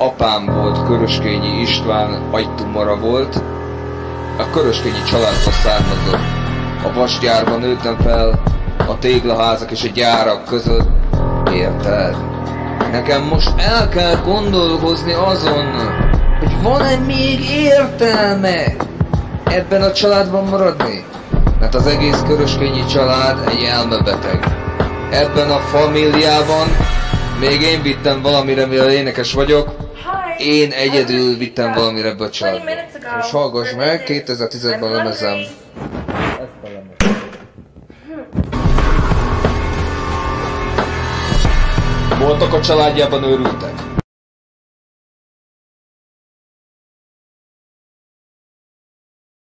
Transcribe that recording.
apám volt Köröskényi István, agytumora volt. A Köröskényi családba származott. A vasgyárban nőttem fel, a téglaházak és a gyárak között. Érted? Nekem most el kell gondolkozni azon, hogy van-e még értelme ebben a családban maradni? Mert az egész köröskényi család egy elmebeteg. Ebben a famíliában még én vittem valamire, mivel énekes vagyok, én egyedül vittem valamire ebbe a családba. És hallgass meg, 2010-ben lemezem. Voltak a családjában őrültek?